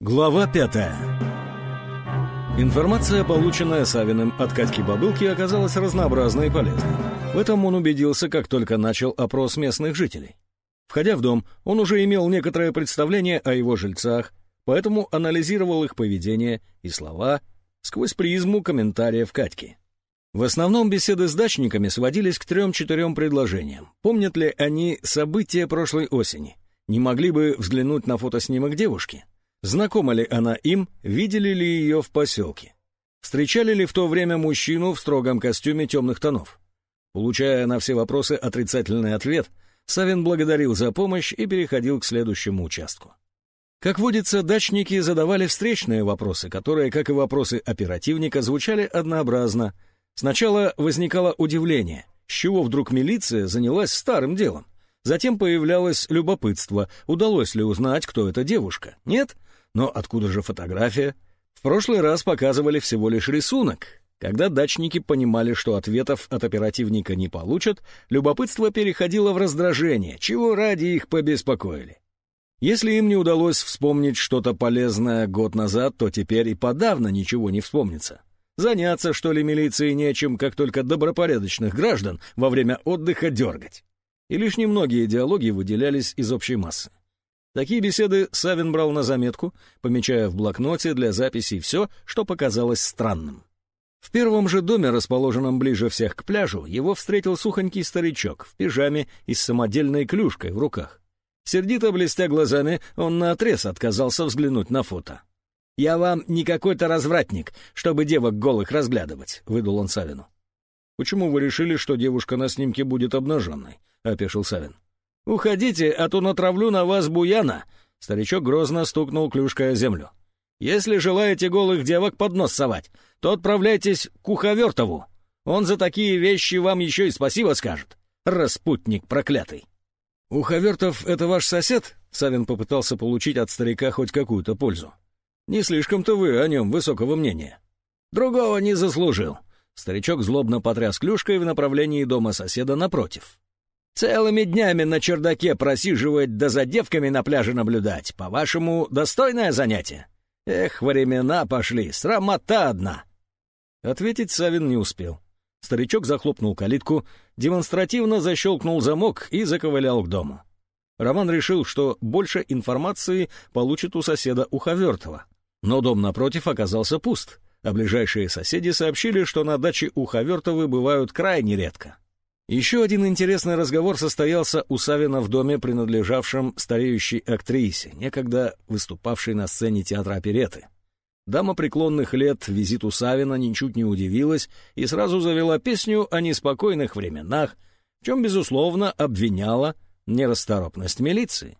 Глава пятая. Информация, полученная Савиным от Катьки Бабылки, оказалась разнообразной и полезной. В этом он убедился, как только начал опрос местных жителей. Входя в дом, он уже имел некоторое представление о его жильцах, поэтому анализировал их поведение и слова сквозь призму комментариев Катьки. В основном беседы с дачниками сводились к трем-четырем предложениям. Помнят ли они события прошлой осени? Не могли бы взглянуть на фотоснимок девушки? Знакома ли она им, видели ли ее в поселке? Встречали ли в то время мужчину в строгом костюме темных тонов? Получая на все вопросы отрицательный ответ, Савин благодарил за помощь и переходил к следующему участку. Как водится, дачники задавали встречные вопросы, которые, как и вопросы оперативника, звучали однообразно — Сначала возникало удивление, с чего вдруг милиция занялась старым делом. Затем появлялось любопытство, удалось ли узнать, кто эта девушка. Нет? Но откуда же фотография? В прошлый раз показывали всего лишь рисунок. Когда дачники понимали, что ответов от оперативника не получат, любопытство переходило в раздражение, чего ради их побеспокоили. Если им не удалось вспомнить что-то полезное год назад, то теперь и подавно ничего не вспомнится. Заняться, что ли, милиции нечем, как только добропорядочных граждан во время отдыха дергать. И лишь немногие диалоги выделялись из общей массы. Такие беседы Савин брал на заметку, помечая в блокноте для записей все, что показалось странным. В первом же доме, расположенном ближе всех к пляжу, его встретил сухонький старичок в пижаме и с самодельной клюшкой в руках. Сердито блестя глазами, он наотрез отказался взглянуть на фото. «Я вам не какой-то развратник, чтобы девок голых разглядывать», — выдал он Савину. «Почему вы решили, что девушка на снимке будет обнаженной?» — опешил Савин. «Уходите, а то натравлю на вас буяна!» Старичок грозно стукнул клюшкой о землю. «Если желаете голых девок под нос совать, то отправляйтесь к Уховертову. Он за такие вещи вам еще и спасибо скажет. Распутник проклятый!» «Уховертов — это ваш сосед?» Савин попытался получить от старика хоть какую-то пользу. Не слишком-то вы о нем высокого мнения. Другого не заслужил. Старичок злобно потряс клюшкой в направлении дома соседа напротив. Целыми днями на чердаке просиживать да за девками на пляже наблюдать. По-вашему, достойное занятие? Эх, времена пошли, срамота одна. Ответить Савин не успел. Старичок захлопнул калитку, демонстративно защелкнул замок и заковылял к дому. Роман решил, что больше информации получит у соседа Уховертова. Но дом напротив оказался пуст, а ближайшие соседи сообщили, что на даче у Хавертовы бывают крайне редко. Еще один интересный разговор состоялся у Савина в доме, принадлежавшем стареющей актрисе, некогда выступавшей на сцене театра опереты. Дама преклонных лет визиту Савина ничуть не удивилась и сразу завела песню о неспокойных временах, в чем, безусловно, обвиняла нерасторопность милиции.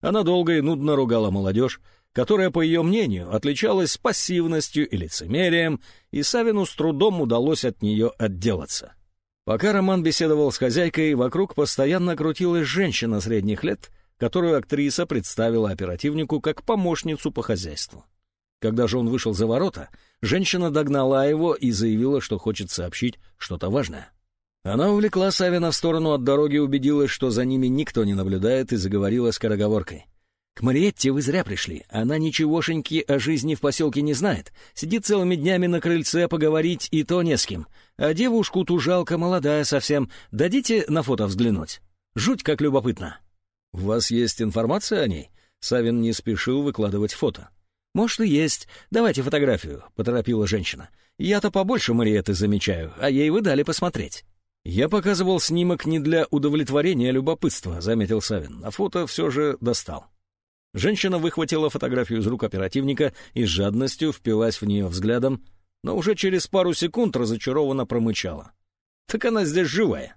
Она долго и нудно ругала молодежь, которая, по ее мнению, отличалась пассивностью и лицемерием, и Савину с трудом удалось от нее отделаться. Пока Роман беседовал с хозяйкой, вокруг постоянно крутилась женщина средних лет, которую актриса представила оперативнику как помощницу по хозяйству. Когда же он вышел за ворота, женщина догнала его и заявила, что хочет сообщить что-то важное. Она увлекла Савина в сторону от дороги, убедилась, что за ними никто не наблюдает, и заговорила скороговоркой. Мариетте вы зря пришли. Она ничегошеньки о жизни в поселке не знает. Сидит целыми днями на крыльце поговорить и то не с кем. А девушку-ту жалко, молодая совсем. Дадите на фото взглянуть? Жуть как любопытно. — У вас есть информация о ней? Савин не спешил выкладывать фото. — Может, и есть. Давайте фотографию, — поторопила женщина. — Я-то побольше Мариетты замечаю, а ей вы дали посмотреть. — Я показывал снимок не для удовлетворения любопытства, — заметил Савин, а фото все же достал. Женщина выхватила фотографию из рук оперативника и с жадностью впилась в нее взглядом, но уже через пару секунд разочарованно промычала. «Так она здесь живая».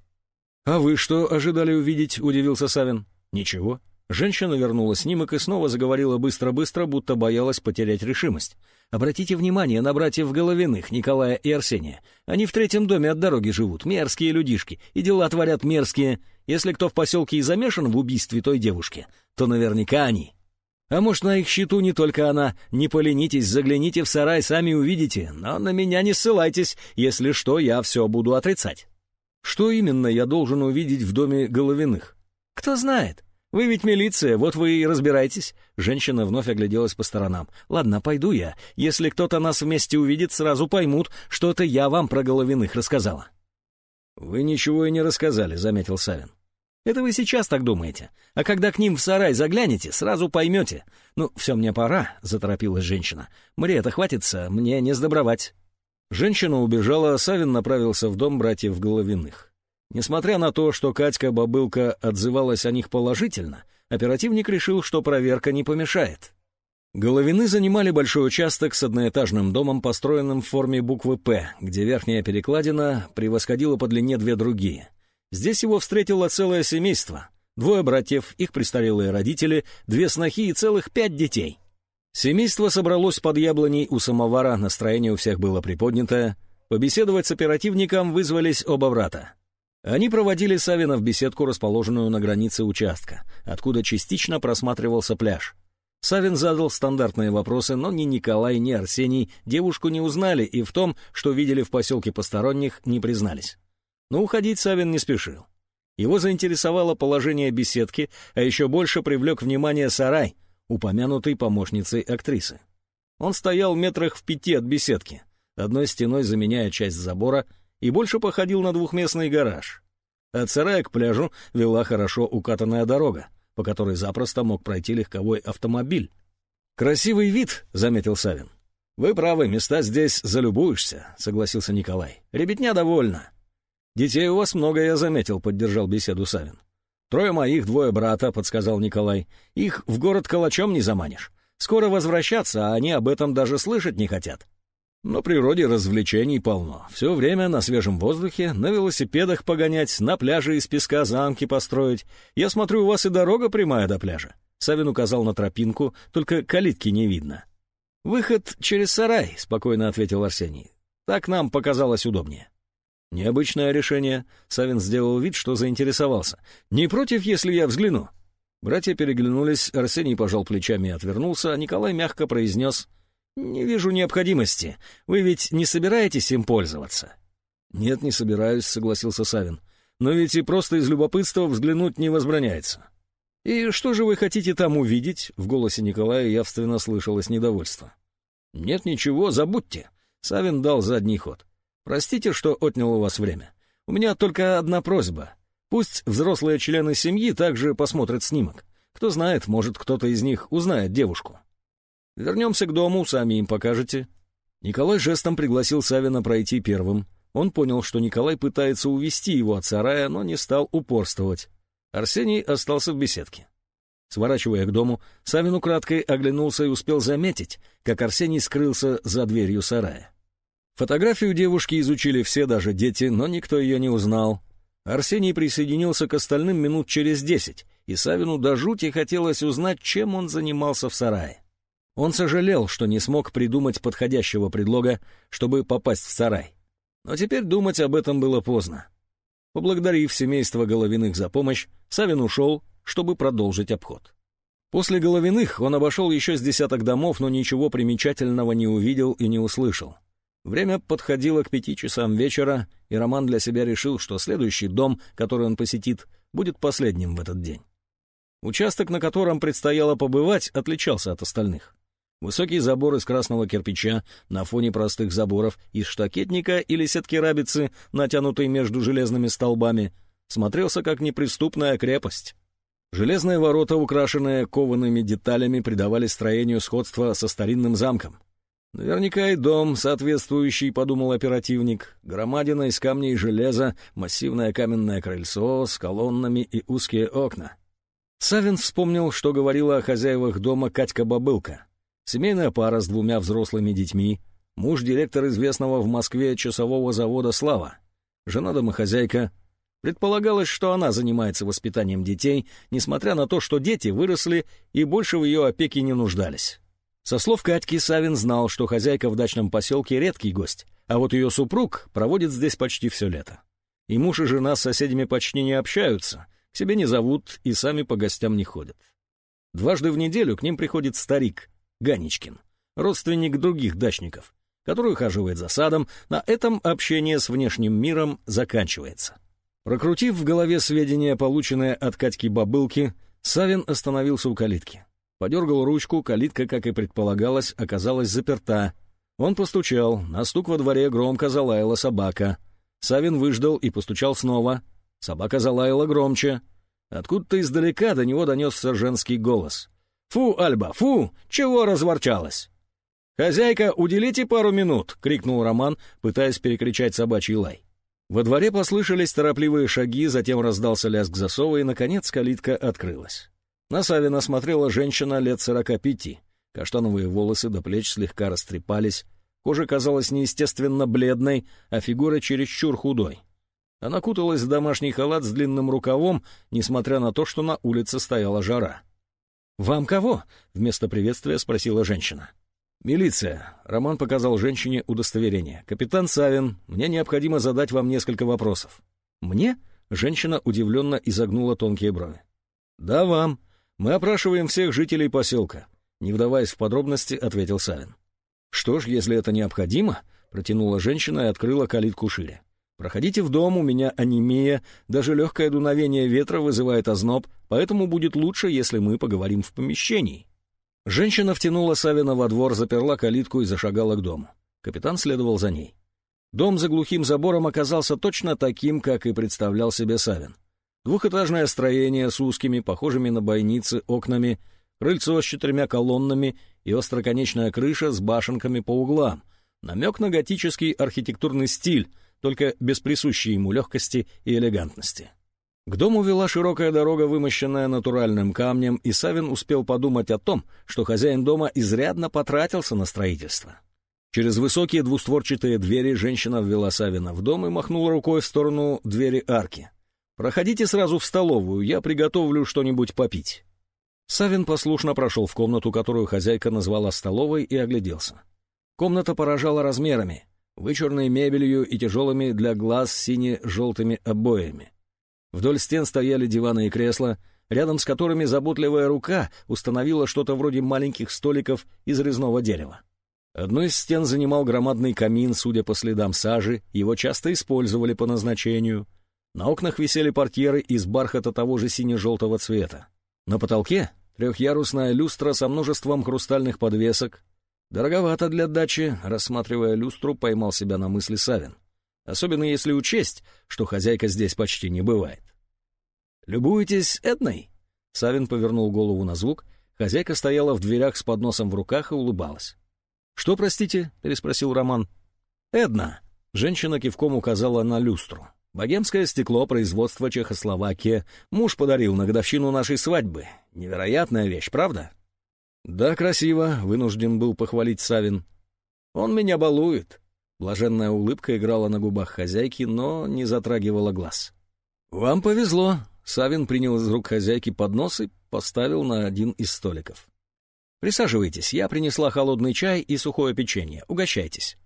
«А вы что ожидали увидеть?» — удивился Савин. «Ничего». Женщина вернула снимок и снова заговорила быстро-быстро, будто боялась потерять решимость. «Обратите внимание на братьев Головиных, Николая и Арсения. Они в третьем доме от дороги живут, мерзкие людишки, и дела творят мерзкие. Если кто в поселке и замешан в убийстве той девушки, то наверняка они». А может, на их счету не только она. Не поленитесь, загляните в сарай, сами увидите. Но на меня не ссылайтесь. Если что, я все буду отрицать. Что именно я должен увидеть в доме Головиных? Кто знает. «Вы ведь милиция, вот вы и разбирайтесь». Женщина вновь огляделась по сторонам. «Ладно, пойду я. Если кто-то нас вместе увидит, сразу поймут, что это я вам про Головиных рассказала». «Вы ничего и не рассказали», — заметил Савин. «Это вы сейчас так думаете. А когда к ним в сарай заглянете, сразу поймете. Ну, все, мне пора», — заторопилась женщина. «Мне это хватится, мне не сдобровать». Женщина убежала, а Савин направился в дом братьев Головиных. Несмотря на то, что Катька-бабылка отзывалась о них положительно, оперативник решил, что проверка не помешает. Головины занимали большой участок с одноэтажным домом, построенным в форме буквы «П», где верхняя перекладина превосходила по длине две другие. Здесь его встретило целое семейство. Двое братьев, их престарелые родители, две снохи и целых пять детей. Семейство собралось под яблоней у самовара, настроение у всех было приподнятое. Побеседовать с оперативником вызвались оба брата. Они проводили Савина в беседку, расположенную на границе участка, откуда частично просматривался пляж. Савин задал стандартные вопросы, но ни Николай, ни Арсений девушку не узнали и в том, что видели в поселке посторонних, не признались. Но уходить Савин не спешил. Его заинтересовало положение беседки, а еще больше привлек внимание сарай, упомянутый помощницей актрисы. Он стоял метрах в пяти от беседки, одной стеной заменяя часть забора — и больше походил на двухместный гараж. От сарая к пляжу вела хорошо укатанная дорога, по которой запросто мог пройти легковой автомобиль. «Красивый вид», — заметил Савин. «Вы правы, места здесь залюбуешься», — согласился Николай. «Ребятня довольна». «Детей у вас много, я заметил», — поддержал беседу Савин. «Трое моих, двое брата», — подсказал Николай. «Их в город калачом не заманишь. Скоро возвращаться, а они об этом даже слышать не хотят. На природе развлечений полно. Все время на свежем воздухе, на велосипедах погонять, на пляже из песка замки построить. Я смотрю, у вас и дорога прямая до пляжа. Савин указал на тропинку, только калитки не видно. «Выход через сарай», — спокойно ответил Арсений. «Так нам показалось удобнее». «Необычное решение», — Савин сделал вид, что заинтересовался. «Не против, если я взгляну?» Братья переглянулись, Арсений пожал плечами и отвернулся, а Николай мягко произнес — «Не вижу необходимости. Вы ведь не собираетесь им пользоваться?» «Нет, не собираюсь», — согласился Савин. «Но ведь и просто из любопытства взглянуть не возбраняется». «И что же вы хотите там увидеть?» — в голосе Николая явственно слышалось недовольство. «Нет ничего, забудьте». Савин дал задний ход. «Простите, что отнял у вас время. У меня только одна просьба. Пусть взрослые члены семьи также посмотрят снимок. Кто знает, может, кто-то из них узнает девушку». Вернемся к дому, сами им покажете». Николай жестом пригласил Савина пройти первым. Он понял, что Николай пытается увести его от сарая, но не стал упорствовать. Арсений остался в беседке. Сворачивая к дому, Савин украдкой оглянулся и успел заметить, как Арсений скрылся за дверью сарая. Фотографию девушки изучили все, даже дети, но никто ее не узнал. Арсений присоединился к остальным минут через десять, и Савину до жути хотелось узнать, чем он занимался в сарае. Он сожалел, что не смог придумать подходящего предлога, чтобы попасть в сарай. Но теперь думать об этом было поздно. Поблагодарив семейство Головиных за помощь, Савин ушел, чтобы продолжить обход. После Головиных он обошел еще с десяток домов, но ничего примечательного не увидел и не услышал. Время подходило к пяти часам вечера, и Роман для себя решил, что следующий дом, который он посетит, будет последним в этот день. Участок, на котором предстояло побывать, отличался от остальных. Высокий забор из красного кирпича на фоне простых заборов из штакетника или сетки рабицы, натянутой между железными столбами, смотрелся как неприступная крепость. Железные ворота, украшенные коваными деталями, придавали строению сходство со старинным замком. Наверняка и дом, соответствующий, подумал оперативник, громадина из камней и железа, массивное каменное крыльцо с колоннами и узкие окна. Савин вспомнил, что говорила о хозяевах дома Катька-бабылка. Семейная пара с двумя взрослыми детьми, муж директор известного в Москве часового завода «Слава», жена домохозяйка. Предполагалось, что она занимается воспитанием детей, несмотря на то, что дети выросли и больше в ее опеке не нуждались. Со слов Катьки Савин знал, что хозяйка в дачном поселке редкий гость, а вот ее супруг проводит здесь почти все лето. И муж и жена с соседями почти не общаются, к себе не зовут и сами по гостям не ходят. Дважды в неделю к ним приходит старик, Ганечкин, родственник других дачников, который ухаживает за садом, на этом общение с внешним миром заканчивается. Прокрутив в голове сведения, полученные от Катьки Бабылки, Савин остановился у калитки. Подергал ручку, калитка, как и предполагалось, оказалась заперта. Он постучал, на стук во дворе громко залаяла собака. Савин выждал и постучал снова. Собака залаяла громче. Откуда-то издалека до него донесся женский голос. «Фу, Альба, фу! Чего разворчалась?» «Хозяйка, уделите пару минут!» — крикнул Роман, пытаясь перекричать собачий лай. Во дворе послышались торопливые шаги, затем раздался лязг засова, и, наконец, калитка открылась. На Савина смотрела женщина лет сорока пяти. Каштановые волосы до плеч слегка растрепались, кожа казалась неестественно бледной, а фигура чересчур худой. Она куталась в домашний халат с длинным рукавом, несмотря на то, что на улице стояла жара. «Вам кого?» — вместо приветствия спросила женщина. «Милиция», — Роман показал женщине удостоверение. «Капитан Савин, мне необходимо задать вам несколько вопросов». «Мне?» — женщина удивленно изогнула тонкие брови. «Да, вам. Мы опрашиваем всех жителей поселка», — не вдаваясь в подробности, ответил Савин. «Что ж, если это необходимо», — протянула женщина и открыла калитку шире. «Проходите в дом, у меня анемия, даже легкое дуновение ветра вызывает озноб, поэтому будет лучше, если мы поговорим в помещении». Женщина втянула Савина во двор, заперла калитку и зашагала к дому. Капитан следовал за ней. Дом за глухим забором оказался точно таким, как и представлял себе Савин. Двухэтажное строение с узкими, похожими на бойницы, окнами, крыльцо с четырьмя колоннами и остроконечная крыша с башенками по углам. Намек на готический архитектурный стиль, только без присущей ему легкости и элегантности. К дому вела широкая дорога, вымощенная натуральным камнем, и Савин успел подумать о том, что хозяин дома изрядно потратился на строительство. Через высокие двустворчатые двери женщина ввела Савина в дом и махнула рукой в сторону двери арки. «Проходите сразу в столовую, я приготовлю что-нибудь попить». Савин послушно прошел в комнату, которую хозяйка назвала столовой, и огляделся. Комната поражала размерами, вычурной мебелью и тяжелыми для глаз сине-желтыми обоями. Вдоль стен стояли диваны и кресла, рядом с которыми заботливая рука установила что-то вроде маленьких столиков из резного дерева. Одну из стен занимал громадный камин, судя по следам сажи, его часто использовали по назначению. На окнах висели портьеры из бархата того же сине-желтого цвета. На потолке трехъярусная люстра со множеством хрустальных подвесок. Дороговато для дачи, рассматривая люстру, поймал себя на мысли Савин особенно если учесть, что хозяйка здесь почти не бывает. «Любуетесь Эдной?» Савин повернул голову на звук. Хозяйка стояла в дверях с подносом в руках и улыбалась. «Что, простите?» — переспросил Роман. «Эдна». Женщина кивком указала на люстру. «Богемское стекло производства Чехословакия. Муж подарил на годовщину нашей свадьбы. Невероятная вещь, правда?» «Да, красиво», — вынужден был похвалить Савин. «Он меня балует. Блаженная улыбка играла на губах хозяйки, но не затрагивала глаз. «Вам повезло!» — Савин принял из рук хозяйки поднос и поставил на один из столиков. «Присаживайтесь, я принесла холодный чай и сухое печенье. Угощайтесь».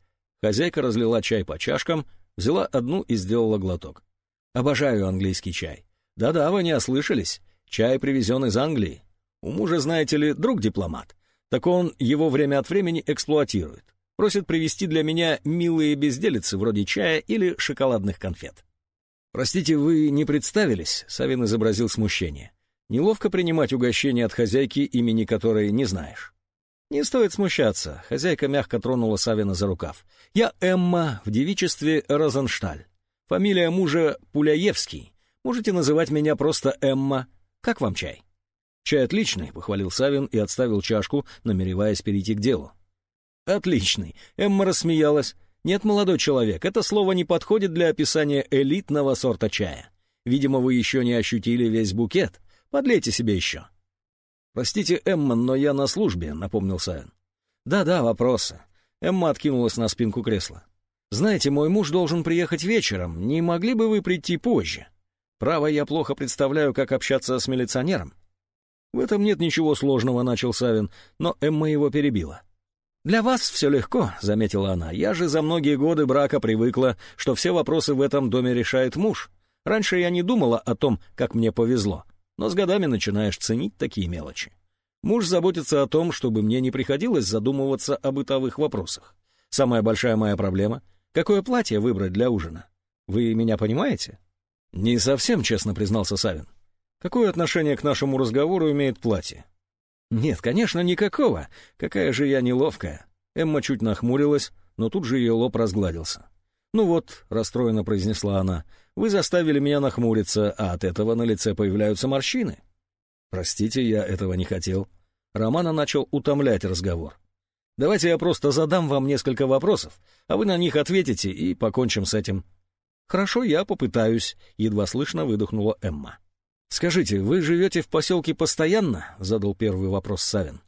Хозяйка разлила чай по чашкам, взяла одну и сделала глоток. «Обожаю английский чай. Да-да, вы не ослышались. Чай привезен из Англии. У мужа, знаете ли, друг дипломат. Так он его время от времени эксплуатирует. Просит привезти для меня милые безделицы вроде чая или шоколадных конфет. «Простите, вы не представились?» — Савин изобразил смущение. «Неловко принимать угощение от хозяйки, имени которой не знаешь». «Не стоит смущаться», — хозяйка мягко тронула Савина за рукав. «Я Эмма, в девичестве Розеншталь. Фамилия мужа Пуляевский. Можете называть меня просто Эмма. Как вам чай?» «Чай отличный», — похвалил Савин и отставил чашку, намереваясь перейти к делу. «Отличный!» — Эмма рассмеялась. «Нет, молодой человек, это слово не подходит для описания элитного сорта чая. Видимо, вы еще не ощутили весь букет. Подлейте себе еще». «Простите, Эмма, но я на службе», — напомнил Савин. «Да-да, вопросы». Эмма откинулась на спинку кресла. «Знаете, мой муж должен приехать вечером. Не могли бы вы прийти позже? Право, я плохо представляю, как общаться с милиционером». «В этом нет ничего сложного», — начал Савин, но Эмма его перебила. «Для вас все легко», — заметила она. «Я же за многие годы брака привыкла, что все вопросы в этом доме решает муж. Раньше я не думала о том, как мне повезло, но с годами начинаешь ценить такие мелочи. Муж заботится о том, чтобы мне не приходилось задумываться о бытовых вопросах. Самая большая моя проблема — какое платье выбрать для ужина. Вы меня понимаете?» «Не совсем», — честно признался Савин. Какое отношение к нашему разговору имеет платье? Нет, конечно, никакого. Какая же я неловкая. Эмма чуть нахмурилась, но тут же ее лоб разгладился. «Ну вот», — расстроенно произнесла она, — «вы заставили меня нахмуриться, а от этого на лице появляются морщины». «Простите, я этого не хотел». Романа начал утомлять разговор. «Давайте я просто задам вам несколько вопросов, а вы на них ответите и покончим с этим». «Хорошо, я попытаюсь», — едва слышно выдохнула Эмма. «Скажите, вы живете в поселке постоянно?» — задал первый вопрос Савин.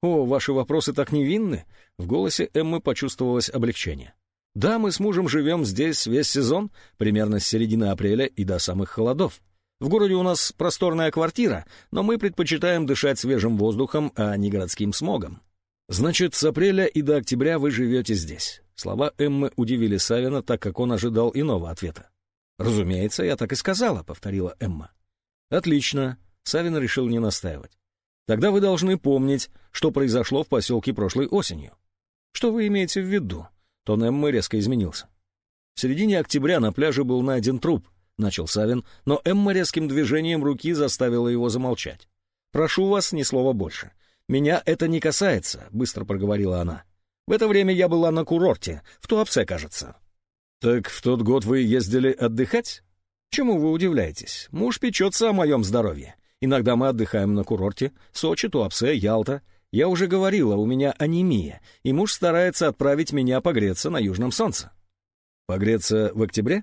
«О, ваши вопросы так невинны!» — в голосе Эммы почувствовалось облегчение. «Да, мы с мужем живем здесь весь сезон, примерно с середины апреля и до самых холодов. В городе у нас просторная квартира, но мы предпочитаем дышать свежим воздухом, а не городским смогом. Значит, с апреля и до октября вы живете здесь». Слова Эммы удивили Савина, так как он ожидал иного ответа. «Разумеется, я так и сказала», — повторила Эмма. «Отлично», — Савин решил не настаивать. «Тогда вы должны помнить, что произошло в поселке прошлой осенью». «Что вы имеете в виду?» Тон Эммы резко изменился. В середине октября на пляже был найден труп, — начал Савин, но Эмма резким движением руки заставила его замолчать. «Прошу вас, ни слова больше. Меня это не касается», — быстро проговорила она. «В это время я была на курорте, в Туапсе, кажется». «Так в тот год вы ездили отдыхать?» Чему вы удивляетесь? Муж печется о моем здоровье. Иногда мы отдыхаем на курорте. Сочи, Туапсе, Ялта. Я уже говорила, у меня анемия, и муж старается отправить меня погреться на южном солнце. Погреться в октябре?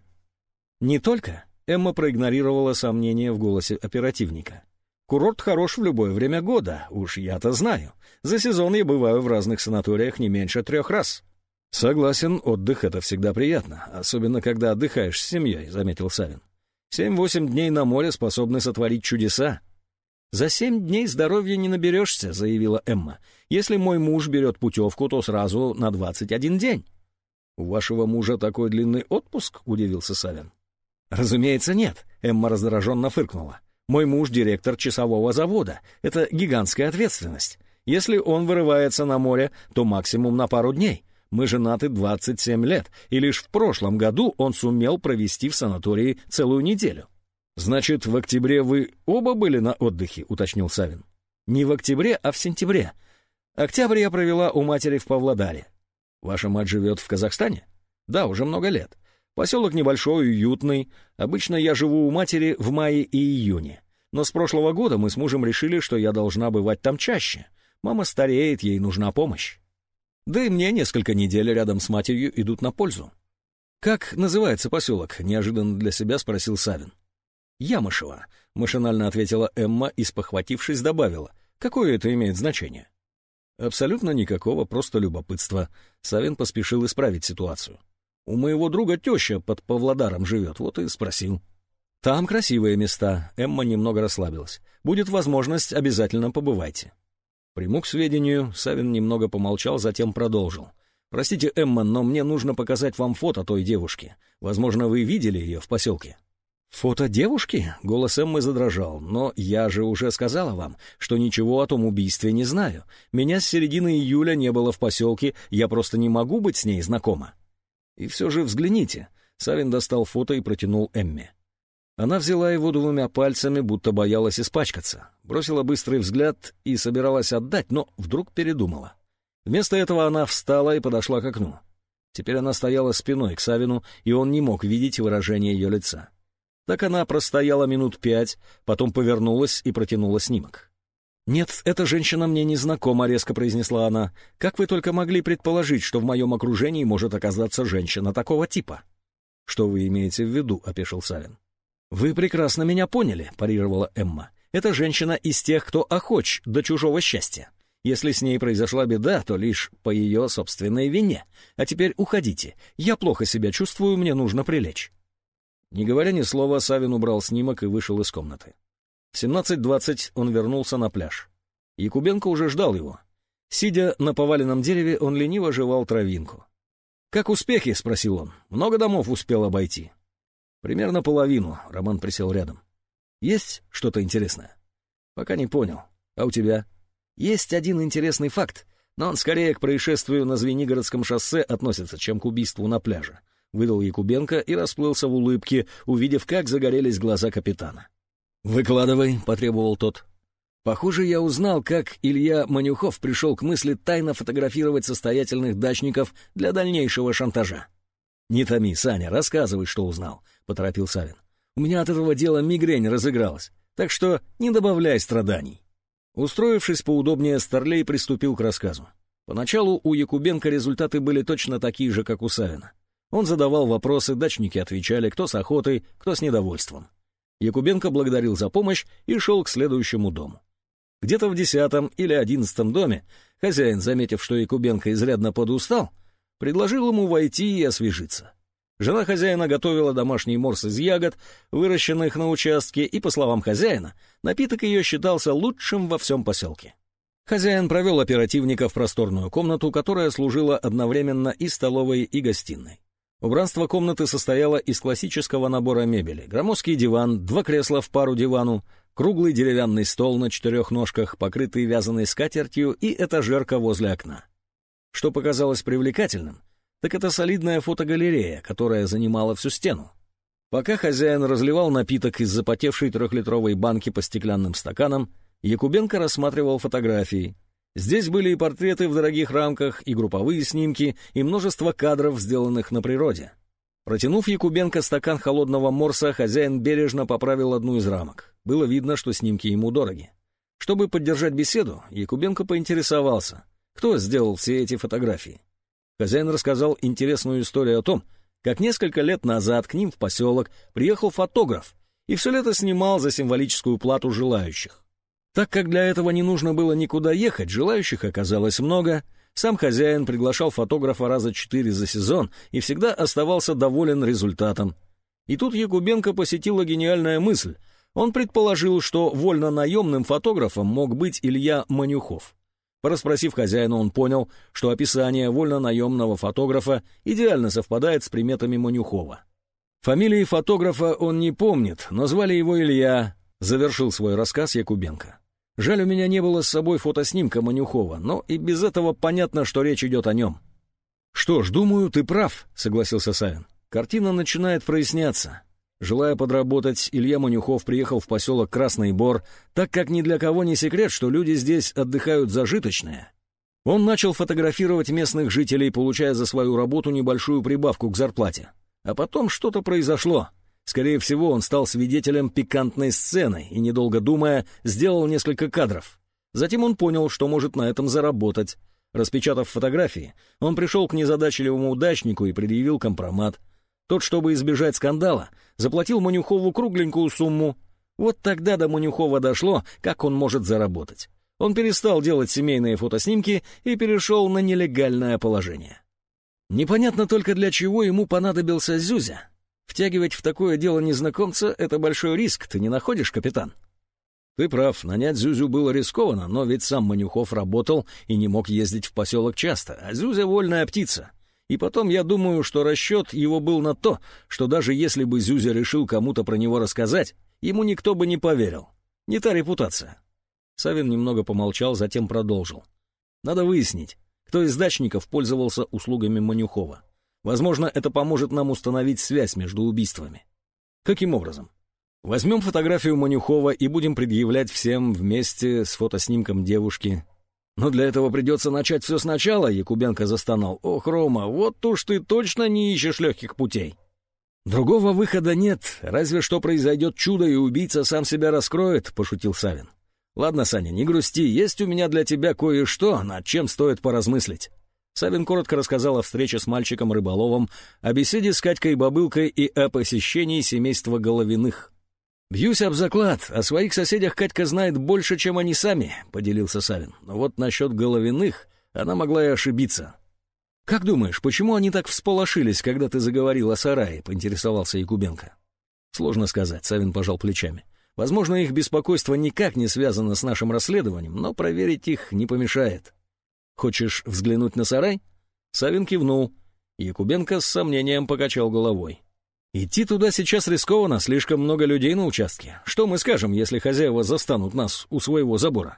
Не только. Эмма проигнорировала сомнения в голосе оперативника. Курорт хорош в любое время года, уж я-то знаю. За сезон я бываю в разных санаториях не меньше трех раз. Согласен, отдых — это всегда приятно, особенно когда отдыхаешь с семьей, — заметил Савин. Семь-восемь дней на море способны сотворить чудеса. «За семь дней здоровья не наберешься», — заявила Эмма. «Если мой муж берет путевку, то сразу на двадцать один день». «У вашего мужа такой длинный отпуск?» — удивился Савин. «Разумеется, нет», — Эмма раздраженно фыркнула. «Мой муж — директор часового завода. Это гигантская ответственность. Если он вырывается на море, то максимум на пару дней. Мы женаты 27 лет, и лишь в прошлом году он сумел провести в санатории целую неделю. «Значит, в октябре вы оба были на отдыхе?» — уточнил Савин. «Не в октябре, а в сентябре. Октябрь я провела у матери в Павлодаре. Ваша мать живет в Казахстане? Да, уже много лет. Поселок небольшой, уютный. Обычно я живу у матери в мае и июне. Но с прошлого года мы с мужем решили, что я должна бывать там чаще. Мама стареет, ей нужна помощь. Да и мне несколько недель рядом с матерью идут на пользу. «Как называется поселок?» — неожиданно для себя спросил Савин. «Ямышево», — машинально ответила Эмма и, спохватившись, добавила. «Какое это имеет значение?» «Абсолютно никакого, просто любопытство». Савин поспешил исправить ситуацию. «У моего друга теща под Павлодаром живет, вот и спросил». «Там красивые места», — Эмма немного расслабилась. «Будет возможность, обязательно побывайте». Приму к сведению, Савин немного помолчал, затем продолжил. «Простите, Эмма, но мне нужно показать вам фото той девушки. Возможно, вы видели ее в поселке». «Фото девушки?» — голос Эммы задрожал. «Но я же уже сказала вам, что ничего о том убийстве не знаю. Меня с середины июля не было в поселке, я просто не могу быть с ней знакома». «И все же взгляните». Савин достал фото и протянул Эмме. Она взяла его двумя пальцами, будто боялась испачкаться, бросила быстрый взгляд и собиралась отдать, но вдруг передумала. Вместо этого она встала и подошла к окну. Теперь она стояла спиной к Савину, и он не мог видеть выражение ее лица. Так она простояла минут пять, потом повернулась и протянула снимок. «Нет, эта женщина мне не знакома», — резко произнесла она. «Как вы только могли предположить, что в моем окружении может оказаться женщина такого типа?» «Что вы имеете в виду?» — опешил Савин. «Вы прекрасно меня поняли», — парировала Эмма. «Это женщина из тех, кто охоч до чужого счастья. Если с ней произошла беда, то лишь по ее собственной вине. А теперь уходите. Я плохо себя чувствую, мне нужно прилечь». Не говоря ни слова, Савин убрал снимок и вышел из комнаты. В 17.20 он вернулся на пляж. Якубенко уже ждал его. Сидя на поваленном дереве, он лениво жевал травинку. «Как успехи?» — спросил он. «Много домов успел обойти». Примерно половину. Роман присел рядом. Есть что-то интересное? Пока не понял. А у тебя? Есть один интересный факт, но он скорее к происшествию на Звенигородском шоссе относится, чем к убийству на пляже. Выдал Якубенко и расплылся в улыбке, увидев, как загорелись глаза капитана. «Выкладывай», — потребовал тот. Похоже, я узнал, как Илья Манюхов пришел к мысли тайно фотографировать состоятельных дачников для дальнейшего шантажа. «Не томи, Саня, рассказывай, что узнал», — поторопил Савин. «У меня от этого дела мигрень разыгралась, так что не добавляй страданий». Устроившись поудобнее, Старлей приступил к рассказу. Поначалу у Якубенко результаты были точно такие же, как у Савина. Он задавал вопросы, дачники отвечали, кто с охотой, кто с недовольством. Якубенко благодарил за помощь и шел к следующему дому. Где-то в десятом или одиннадцатом доме хозяин, заметив, что Якубенко изрядно подустал, предложил ему войти и освежиться. Жена хозяина готовила домашний морс из ягод, выращенных на участке, и, по словам хозяина, напиток ее считался лучшим во всем поселке. Хозяин провел оперативника в просторную комнату, которая служила одновременно и столовой, и гостиной. Убранство комнаты состояло из классического набора мебели. Громоздкий диван, два кресла в пару дивану, круглый деревянный стол на четырех ножках, покрытый вязаной скатертью и этажерка возле окна. Что показалось привлекательным, так это солидная фотогалерея, которая занимала всю стену. Пока хозяин разливал напиток из запотевшей трехлитровой банки по стеклянным стаканам, Якубенко рассматривал фотографии. Здесь были и портреты в дорогих рамках, и групповые снимки, и множество кадров, сделанных на природе. Протянув Якубенко стакан холодного морса, хозяин бережно поправил одну из рамок. Было видно, что снимки ему дороги. Чтобы поддержать беседу, Якубенко поинтересовался, кто сделал все эти фотографии. Хозяин рассказал интересную историю о том, как несколько лет назад к ним в поселок приехал фотограф и все лето снимал за символическую плату желающих. Так как для этого не нужно было никуда ехать, желающих оказалось много, сам хозяин приглашал фотографа раза четыре за сезон и всегда оставался доволен результатом. И тут Якубенко посетила гениальная мысль. Он предположил, что вольно-наемным фотографом мог быть Илья Манюхов. Пораспросив хозяина, он понял, что описание вольно-наемного фотографа идеально совпадает с приметами Манюхова. Фамилии фотографа он не помнит, но звали его Илья, завершил свой рассказ Якубенко. Жаль, у меня не было с собой фотоснимка Манюхова, но и без этого понятно, что речь идет о нем. «Что ж, думаю, ты прав», — согласился Савин. «Картина начинает проясняться. Желая подработать, Илья Манюхов приехал в поселок Красный Бор, так как ни для кого не секрет, что люди здесь отдыхают зажиточные. Он начал фотографировать местных жителей, получая за свою работу небольшую прибавку к зарплате. А потом что-то произошло. Скорее всего, он стал свидетелем пикантной сцены и, недолго думая, сделал несколько кадров. Затем он понял, что может на этом заработать. Распечатав фотографии, он пришел к незадачливому удачнику и предъявил компромат. Тот, чтобы избежать скандала, заплатил Манюхову кругленькую сумму. Вот тогда до Манюхова дошло, как он может заработать. Он перестал делать семейные фотоснимки и перешел на нелегальное положение. Непонятно только для чего ему понадобился Зюзя. Втягивать в такое дело незнакомца — это большой риск, ты не находишь, капитан? Ты прав, нанять Зюзю было рискованно, но ведь сам Манюхов работал и не мог ездить в поселок часто, а Зюзя — вольная птица. И потом я думаю, что расчет его был на то, что даже если бы Зюзя решил кому-то про него рассказать, ему никто бы не поверил. Не та репутация. Савин немного помолчал, затем продолжил. Надо выяснить, кто из дачников пользовался услугами Манюхова. Возможно, это поможет нам установить связь между убийствами. Каким образом? Возьмем фотографию Манюхова и будем предъявлять всем вместе с фотоснимком девушки. Но для этого придется начать все сначала, Якубенко застонал. Ох, Рома, вот уж ты точно не ищешь легких путей. Другого выхода нет, разве что произойдет чудо, и убийца сам себя раскроет, пошутил Савин. Ладно, Саня, не грусти, есть у меня для тебя кое-что, над чем стоит поразмыслить. Савин коротко рассказал о встрече с мальчиком-рыболовом, о беседе с Катькой Бабылкой и о посещении семейства Головиных. «Бьюсь об заклад, о своих соседях Катька знает больше, чем они сами», — поделился Савин. «Но вот насчет Головиных она могла и ошибиться». «Как думаешь, почему они так всполошились, когда ты заговорил о сарае?» — поинтересовался Якубенко. «Сложно сказать», — Савин пожал плечами. «Возможно, их беспокойство никак не связано с нашим расследованием, но проверить их не помешает». Хочешь взглянуть на сарай?» Савин кивнул. Якубенко с сомнением покачал головой. «Идти туда сейчас рискованно, слишком много людей на участке. Что мы скажем, если хозяева застанут нас у своего забора?»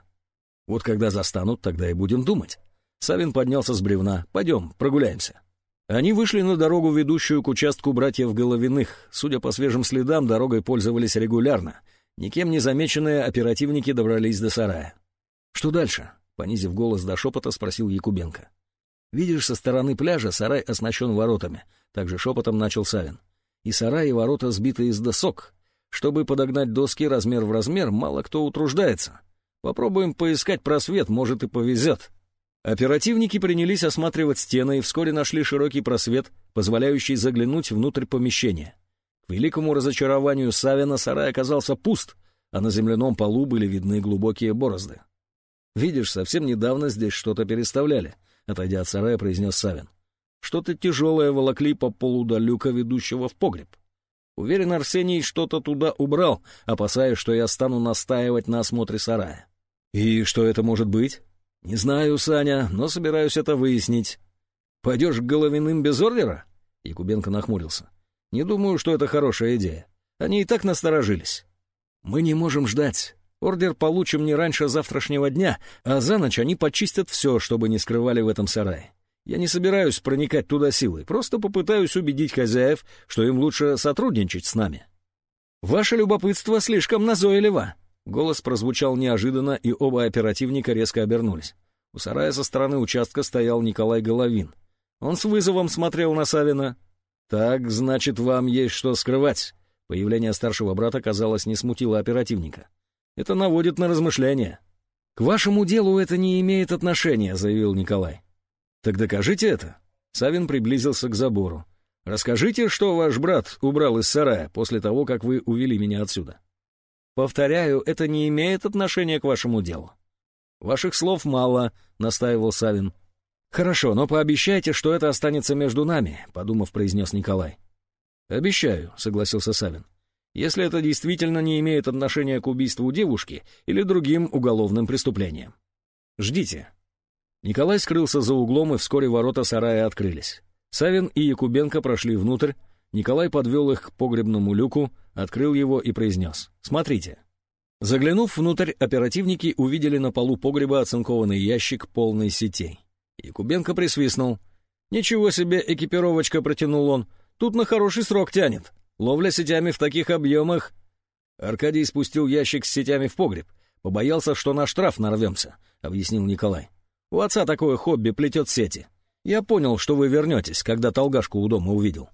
«Вот когда застанут, тогда и будем думать». Савин поднялся с бревна. «Пойдем, прогуляемся». Они вышли на дорогу, ведущую к участку братьев Головиных. Судя по свежим следам, дорогой пользовались регулярно. Никем не замеченные оперативники добрались до сарая. «Что дальше?» — понизив голос до шепота, спросил Якубенко. «Видишь, со стороны пляжа сарай оснащен воротами», — также шепотом начал Савин. «И сарай, и ворота сбиты из досок. Чтобы подогнать доски размер в размер, мало кто утруждается. Попробуем поискать просвет, может и повезет». Оперативники принялись осматривать стены и вскоре нашли широкий просвет, позволяющий заглянуть внутрь помещения. К великому разочарованию Савина сарай оказался пуст, а на земляном полу были видны глубокие борозды. «Видишь, совсем недавно здесь что-то переставляли», — отойдя от сарая, произнес Савин. «Что-то тяжелое волокли по полу до люка, ведущего в погреб. Уверен, Арсений что-то туда убрал, опасаясь, что я стану настаивать на осмотре сарая». «И что это может быть?» «Не знаю, Саня, но собираюсь это выяснить». «Пойдешь к Головиным без ордера?» Якубенко нахмурился. «Не думаю, что это хорошая идея. Они и так насторожились». «Мы не можем ждать. Ордер получим не раньше завтрашнего дня, а за ночь они почистят все, чтобы не скрывали в этом сарае. Я не собираюсь проникать туда силой, просто попытаюсь убедить хозяев, что им лучше сотрудничать с нами. Ваше любопытство слишком назойливо. Голос прозвучал неожиданно, и оба оперативника резко обернулись. У сарая со стороны участка стоял Николай Головин. Он с вызовом смотрел на Савина. «Так, значит, вам есть что скрывать». Появление старшего брата, казалось, не смутило оперативника. Это наводит на размышления. «К вашему делу это не имеет отношения», — заявил Николай. «Так докажите это». Савин приблизился к забору. «Расскажите, что ваш брат убрал из сарая после того, как вы увели меня отсюда». «Повторяю, это не имеет отношения к вашему делу». «Ваших слов мало», — настаивал Савин. «Хорошо, но пообещайте, что это останется между нами», — подумав, произнес Николай. «Обещаю», — согласился Савин если это действительно не имеет отношения к убийству девушки или другим уголовным преступлениям. Ждите. Николай скрылся за углом, и вскоре ворота сарая открылись. Савин и Якубенко прошли внутрь, Николай подвел их к погребному люку, открыл его и произнес «Смотрите». Заглянув внутрь, оперативники увидели на полу погреба оцинкованный ящик, полный сетей. Якубенко присвистнул. «Ничего себе экипировочка», — протянул он. «Тут на хороший срок тянет». Ловля сетями в таких объемах...» Аркадий спустил ящик с сетями в погреб. Побоялся, что на штраф нарвемся, — объяснил Николай. «У отца такое хобби плетет сети. Я понял, что вы вернетесь, когда Толгашку у дома увидел».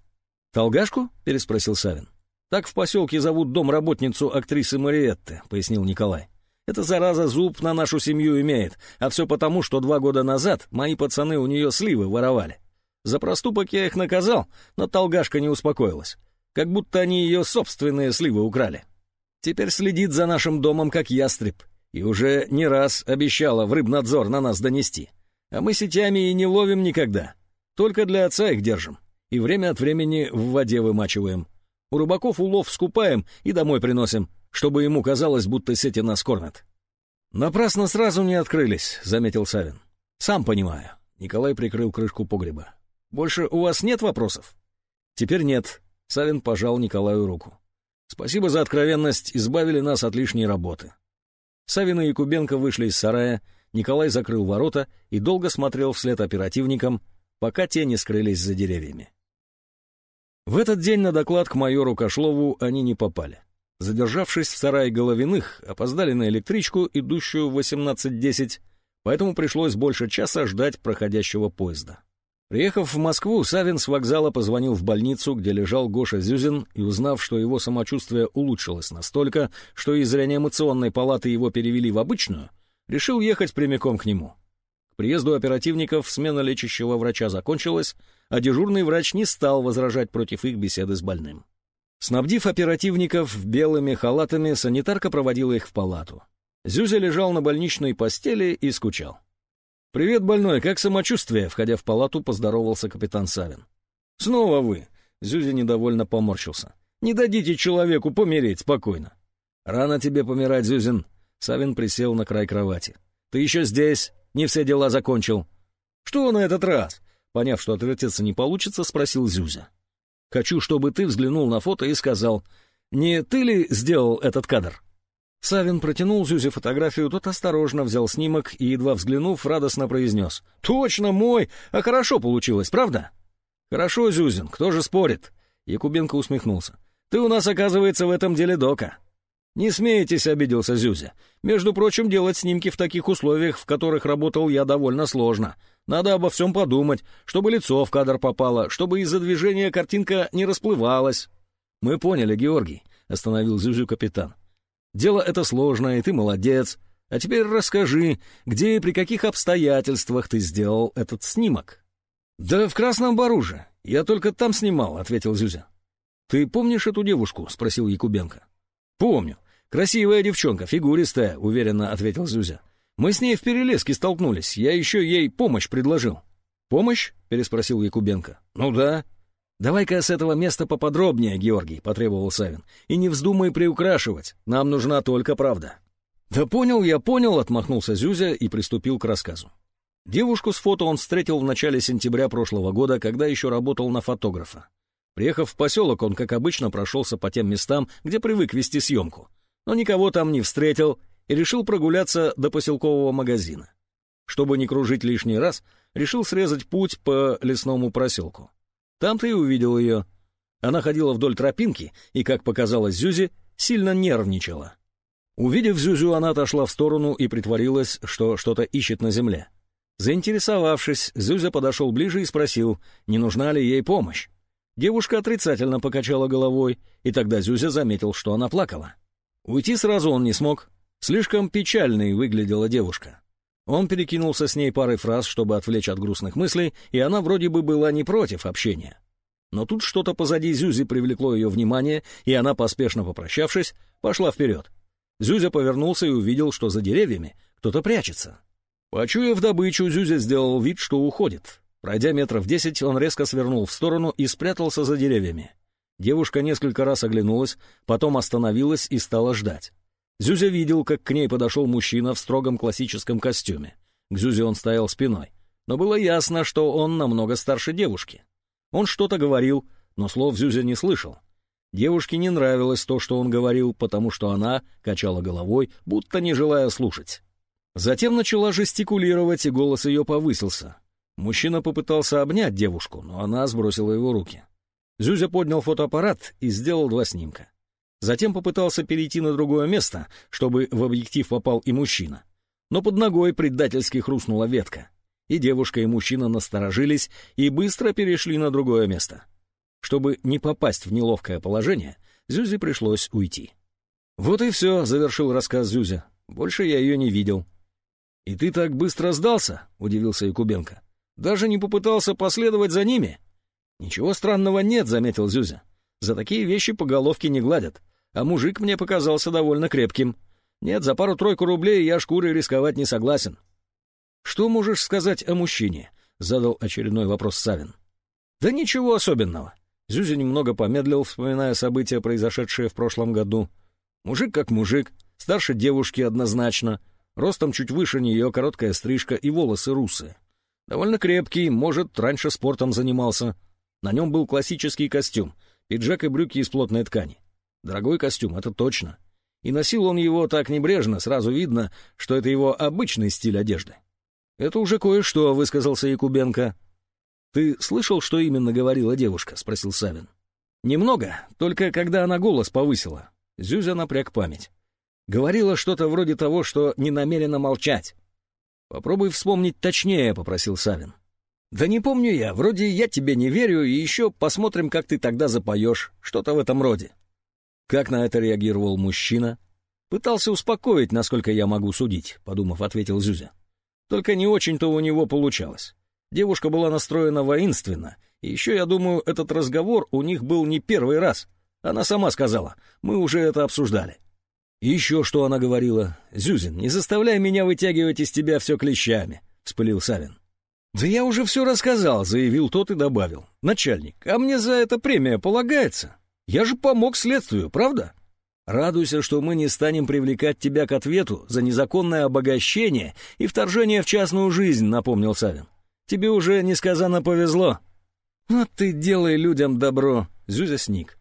«Толгашку?» — переспросил Савин. «Так в поселке зовут домработницу актрисы Мариетты», — пояснил Николай. «Эта зараза зуб на нашу семью имеет, а все потому, что два года назад мои пацаны у нее сливы воровали. За проступок я их наказал, но Толгашка не успокоилась как будто они ее собственные сливы украли. Теперь следит за нашим домом как ястреб, и уже не раз обещала в рыбнадзор на нас донести. А мы сетями и не ловим никогда, только для отца их держим, и время от времени в воде вымачиваем. У рыбаков улов скупаем и домой приносим, чтобы ему казалось, будто сети нас кормят. «Напрасно сразу не открылись», — заметил Савин. «Сам понимаю». Николай прикрыл крышку погреба. «Больше у вас нет вопросов?» «Теперь нет», Савин пожал Николаю руку. «Спасибо за откровенность, избавили нас от лишней работы». Савин и Якубенко вышли из сарая, Николай закрыл ворота и долго смотрел вслед оперативникам, пока те не скрылись за деревьями. В этот день на доклад к майору Кошлову они не попали. Задержавшись в сарае Головиных, опоздали на электричку, идущую в 18.10, поэтому пришлось больше часа ждать проходящего поезда. Приехав в Москву, Савин с вокзала позвонил в больницу, где лежал Гоша Зюзин, и узнав, что его самочувствие улучшилось настолько, что из реанимационной палаты его перевели в обычную, решил ехать прямиком к нему. К приезду оперативников смена лечащего врача закончилась, а дежурный врач не стал возражать против их беседы с больным. Снабдив оперативников белыми халатами, санитарка проводила их в палату. Зюзя лежал на больничной постели и скучал. «Привет, больной, как самочувствие?» Входя в палату, поздоровался капитан Савин. «Снова вы!» Зюзя недовольно поморщился. «Не дадите человеку помереть спокойно!» «Рано тебе помирать, Зюзин!» Савин присел на край кровати. «Ты еще здесь? Не все дела закончил!» «Что на этот раз?» Поняв, что отвертеться не получится, спросил Зюзя. «Хочу, чтобы ты взглянул на фото и сказал, не ты ли сделал этот кадр?» Савин протянул Зюзе фотографию, тот осторожно взял снимок и, едва взглянув, радостно произнес. «Точно мой! А хорошо получилось, правда?» «Хорошо, Зюзин, кто же спорит?» Якубенко усмехнулся. «Ты у нас, оказывается, в этом деле дока». «Не смейтесь», — обиделся Зюзя. «Между прочим, делать снимки в таких условиях, в которых работал я, довольно сложно. Надо обо всем подумать, чтобы лицо в кадр попало, чтобы из-за движения картинка не расплывалась». «Мы поняли, Георгий», — остановил Зюзю капитан. «Дело это сложное, и ты молодец. А теперь расскажи, где и при каких обстоятельствах ты сделал этот снимок?» «Да в Красном Бару же. Я только там снимал», — ответил Зюзя. «Ты помнишь эту девушку?» — спросил Якубенко. «Помню. Красивая девчонка, фигуристая», — уверенно ответил Зюзя. «Мы с ней в перелеске столкнулись. Я еще ей помощь предложил». «Помощь?» — переспросил Якубенко. «Ну да». «Давай-ка с этого места поподробнее, Георгий», — потребовал Савин. «И не вздумай приукрашивать. Нам нужна только правда». «Да понял я, понял», — отмахнулся Зюзя и приступил к рассказу. Девушку с фото он встретил в начале сентября прошлого года, когда еще работал на фотографа. Приехав в поселок, он, как обычно, прошелся по тем местам, где привык вести съемку. Но никого там не встретил и решил прогуляться до поселкового магазина. Чтобы не кружить лишний раз, решил срезать путь по лесному проселку. Там-то и увидел ее. Она ходила вдоль тропинки и, как показалось Зюзе, сильно нервничала. Увидев Зюзю, она отошла в сторону и притворилась, что что-то ищет на земле. Заинтересовавшись, Зюзя подошел ближе и спросил, не нужна ли ей помощь. Девушка отрицательно покачала головой, и тогда Зюзя заметил, что она плакала. Уйти сразу он не смог. Слишком печальной выглядела девушка. Он перекинулся с ней парой фраз, чтобы отвлечь от грустных мыслей, и она вроде бы была не против общения. Но тут что-то позади Зюзи привлекло ее внимание, и она, поспешно попрощавшись, пошла вперед. Зюзя повернулся и увидел, что за деревьями кто-то прячется. Почуяв добычу, Зюзя сделал вид, что уходит. Пройдя метров десять, он резко свернул в сторону и спрятался за деревьями. Девушка несколько раз оглянулась, потом остановилась и стала ждать. Зюзя видел, как к ней подошел мужчина в строгом классическом костюме. К Зюзе он стоял спиной. Но было ясно, что он намного старше девушки. Он что-то говорил, но слов Зюзя не слышал. Девушке не нравилось то, что он говорил, потому что она качала головой, будто не желая слушать. Затем начала жестикулировать, и голос ее повысился. Мужчина попытался обнять девушку, но она сбросила его руки. Зюзя поднял фотоаппарат и сделал два снимка. Затем попытался перейти на другое место, чтобы в объектив попал и мужчина. Но под ногой предательски хрустнула ветка. И девушка, и мужчина насторожились и быстро перешли на другое место. Чтобы не попасть в неловкое положение, Зюзе пришлось уйти. «Вот и все», — завершил рассказ Зюзя. «Больше я ее не видел». «И ты так быстро сдался?» — удивился Якубенко. Даже не попытался последовать за ними? Ничего странного нет, заметил Зюзя. За такие вещи по головке не гладят. А мужик мне показался довольно крепким. Нет, за пару-тройку рублей я шкурой рисковать не согласен. Что можешь сказать о мужчине? Задал очередной вопрос Савин. Да ничего особенного. Зюзя немного помедлил, вспоминая события, произошедшие в прошлом году. Мужик как мужик, старше девушки однозначно, ростом чуть выше нее, короткая стрижка и волосы русые. Довольно крепкий, может, раньше спортом занимался. На нем был классический костюм, пиджак и брюки из плотной ткани. Дорогой костюм, это точно. И носил он его так небрежно, сразу видно, что это его обычный стиль одежды. «Это уже кое-что», — высказался Якубенко. «Ты слышал, что именно говорила девушка?» — спросил Савин. «Немного, только когда она голос повысила». Зюзя напряг память. Говорила что-то вроде того, что не намерена молчать. «Попробуй вспомнить точнее», — попросил Савин. «Да не помню я. Вроде я тебе не верю, и еще посмотрим, как ты тогда запоешь. Что-то в этом роде». Как на это реагировал мужчина? «Пытался успокоить, насколько я могу судить», — подумав, ответил Зюзя. «Только не очень-то у него получалось. Девушка была настроена воинственно, и еще, я думаю, этот разговор у них был не первый раз. Она сама сказала, мы уже это обсуждали». еще что она говорила. «Зюзин, не заставляй меня вытягивать из тебя все клещами», — вспылил Савин. «Да я уже все рассказал», — заявил тот и добавил. «Начальник, а мне за это премия полагается? Я же помог следствию, правда?» «Радуйся, что мы не станем привлекать тебя к ответу за незаконное обогащение и вторжение в частную жизнь», — напомнил Савин. «Тебе уже несказанно повезло». «Вот ты делай людям добро», — Зюзя сник.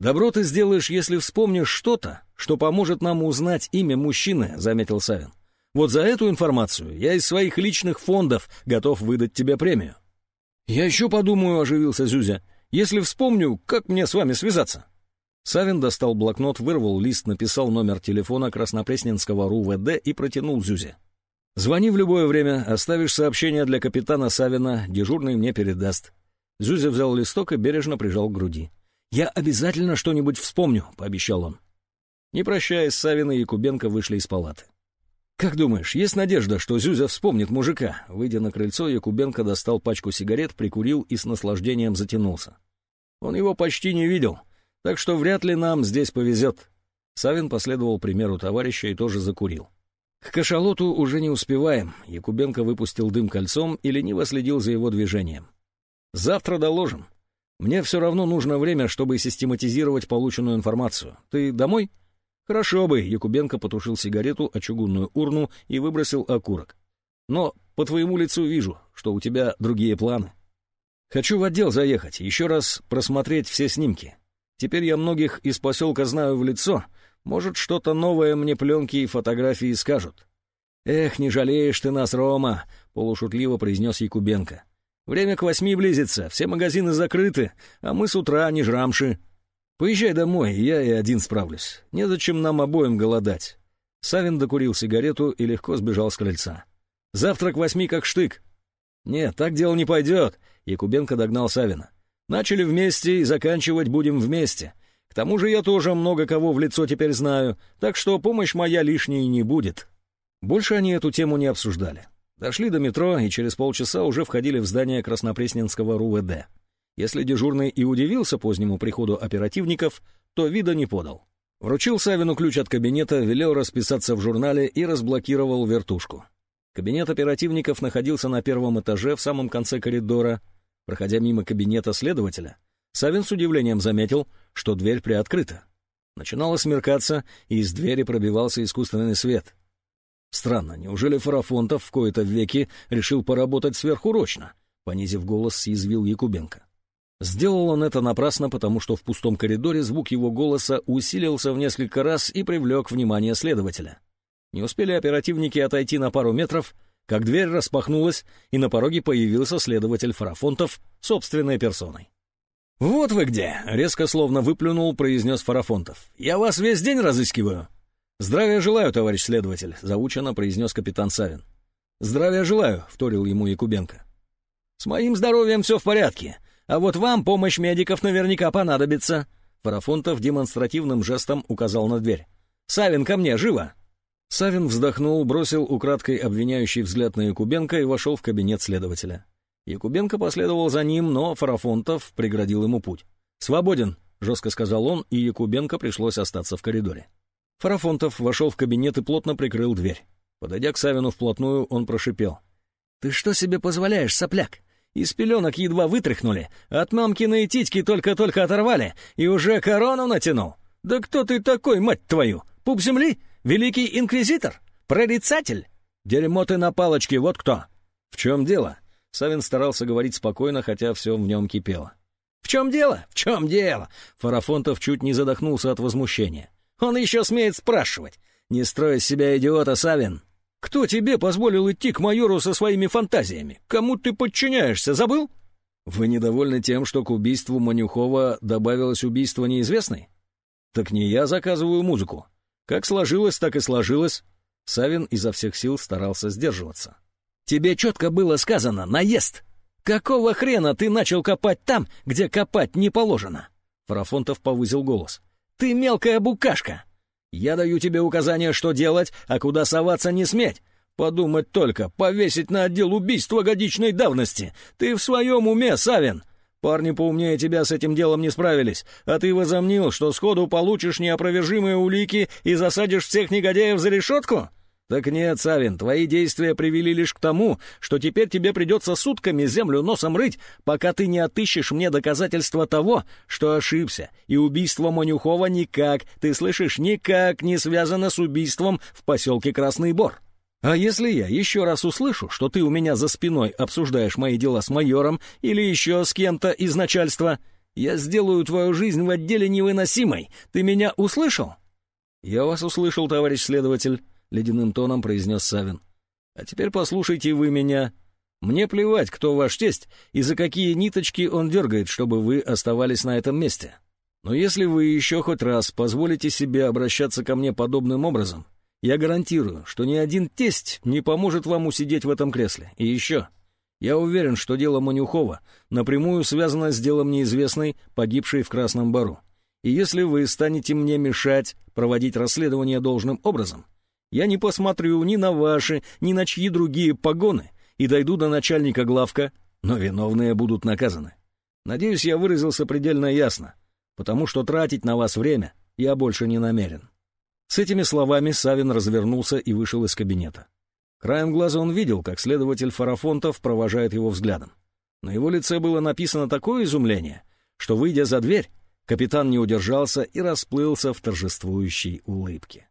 «Добро ты сделаешь, если вспомнишь что-то, что поможет нам узнать имя мужчины», — заметил Савин. «Вот за эту информацию я из своих личных фондов готов выдать тебе премию». «Я еще подумаю», — оживился Зюзя. «Если вспомню, как мне с вами связаться?» Савин достал блокнот, вырвал лист, написал номер телефона Краснопресненского РУВД и протянул Зюзе. «Звони в любое время, оставишь сообщение для капитана Савина, дежурный мне передаст». Зюзя взял листок и бережно прижал к груди. «Я обязательно что-нибудь вспомню», — пообещал он. Не прощаясь, Савин и Якубенко вышли из палаты. «Как думаешь, есть надежда, что Зюзя вспомнит мужика?» Выйдя на крыльцо, Якубенко достал пачку сигарет, прикурил и с наслаждением затянулся. Он его почти не видел, так что вряд ли нам здесь повезет. Савин последовал примеру товарища и тоже закурил. К кашалоту уже не успеваем. Якубенко выпустил дым кольцом и лениво следил за его движением. Завтра доложим. Мне все равно нужно время, чтобы систематизировать полученную информацию. Ты домой? Хорошо бы. Якубенко потушил сигарету о чугунную урну и выбросил окурок. Но по твоему лицу вижу, что у тебя другие планы. Хочу в отдел заехать, еще раз просмотреть все снимки. Теперь я многих из поселка знаю в лицо. Может, что-то новое мне пленки и фотографии скажут. «Эх, не жалеешь ты нас, Рома!» — полушутливо произнес Якубенко. «Время к восьми близится, все магазины закрыты, а мы с утра не жрамши. Поезжай домой, я и один справлюсь. Незачем нам обоим голодать». Савин докурил сигарету и легко сбежал с крыльца. «Завтра к восьми как штык». «Нет, так дело не пойдет», — Якубенко догнал Савина. Начали вместе и заканчивать будем вместе. К тому же я тоже много кого в лицо теперь знаю, так что помощь моя лишней не будет». Больше они эту тему не обсуждали. Дошли до метро и через полчаса уже входили в здание Краснопресненского РУВД. Если дежурный и удивился позднему приходу оперативников, то вида не подал. Вручил Савину ключ от кабинета, велел расписаться в журнале и разблокировал вертушку. Кабинет оперативников находился на первом этаже в самом конце коридора, Проходя мимо кабинета следователя, Савин с удивлением заметил, что дверь приоткрыта. Начинало смеркаться, и из двери пробивался искусственный свет. Странно, неужели Фарафонтов в кои-то веки решил поработать сверхурочно? Понизив голос, съязвил Якубенко. Сделал он это напрасно, потому что в пустом коридоре звук его голоса усилился в несколько раз и привлек внимание следователя. Не успели оперативники отойти на пару метров — как дверь распахнулась, и на пороге появился следователь Фарафонтов собственной персоной. «Вот вы где!» — резко словно выплюнул, произнес Фарафонтов. «Я вас весь день разыскиваю!» «Здравия желаю, товарищ следователь!» — заучено произнес капитан Савин. «Здравия желаю!» — вторил ему Якубенко. «С моим здоровьем все в порядке, а вот вам помощь медиков наверняка понадобится!» Фарафонтов демонстративным жестом указал на дверь. «Савин, ко мне, живо!» Савин вздохнул, бросил украдкой обвиняющий взгляд на Якубенко и вошел в кабинет следователя. Якубенко последовал за ним, но Фарафонтов преградил ему путь. «Свободен», — жестко сказал он, и Якубенко пришлось остаться в коридоре. Фарафонтов вошел в кабинет и плотно прикрыл дверь. Подойдя к Савину вплотную, он прошипел. «Ты что себе позволяешь, сопляк? Из пеленок едва вытряхнули, от мамкиной титьки только-только оторвали и уже корону натянул. Да кто ты такой, мать твою? Пуп земли? Великий инквизитор? Прорицатель? Дерьмо ты на палочке, вот кто!» «В чем дело?» Савин старался говорить спокойно, хотя все в нем кипело. «В чем дело? В чем дело?» Фарафонтов чуть не задохнулся от возмущения. «Он еще смеет спрашивать. Не строй из себя идиота, Савин!» «Кто тебе позволил идти к майору со своими фантазиями? Кому ты подчиняешься, забыл?» «Вы недовольны тем, что к убийству Манюхова добавилось убийство неизвестной?» «Так не я заказываю музыку. Как сложилось, так и сложилось. Савин изо всех сил старался сдерживаться. «Тебе четко было сказано, наезд! Какого хрена ты начал копать там, где копать не положено?» Фарафонтов повысил голос. «Ты мелкая букашка! Я даю тебе указание, что делать, а куда соваться не сметь. Подумать только, повесить на отдел убийства годичной давности. Ты в своем уме, Савин? Парни поумнее тебя с этим делом не справились, а ты возомнил, что сходу получишь неопровержимые улики и засадишь всех негодяев за решетку? Так нет, Савин, твои действия привели лишь к тому, что теперь тебе придется сутками землю носом рыть, пока ты не отыщешь мне доказательства того, что ошибся, и убийство Манюхова никак, ты слышишь, никак не связано с убийством в поселке Красный Бор. А если я еще раз услышу, что ты у меня за спиной обсуждаешь мои дела с майором или еще с кем-то из начальства, я сделаю твою жизнь в отделе невыносимой. Ты меня услышал?» «Я вас услышал, товарищ следователь», — ледяным тоном произнес Савин. «А теперь послушайте вы меня. Мне плевать, кто ваш тесть и за какие ниточки он дергает, чтобы вы оставались на этом месте. Но если вы еще хоть раз позволите себе обращаться ко мне подобным образом, я гарантирую, что ни один тесть не поможет вам усидеть в этом кресле. И еще, я уверен, что дело Манюхова напрямую связано с делом неизвестной, погибшей в Красном Бару. И если вы станете мне мешать проводить расследование должным образом, я не посмотрю ни на ваши, ни на чьи другие погоны и дойду до начальника главка, но виновные будут наказаны. Надеюсь, я выразился предельно ясно, потому что тратить на вас время я больше не намерен». С этими словами Савин развернулся и вышел из кабинета. Краем глаза он видел, как следователь Фарафонтов провожает его взглядом. На его лице было написано такое изумление, что, выйдя за дверь, капитан не удержался и расплылся в торжествующей улыбке.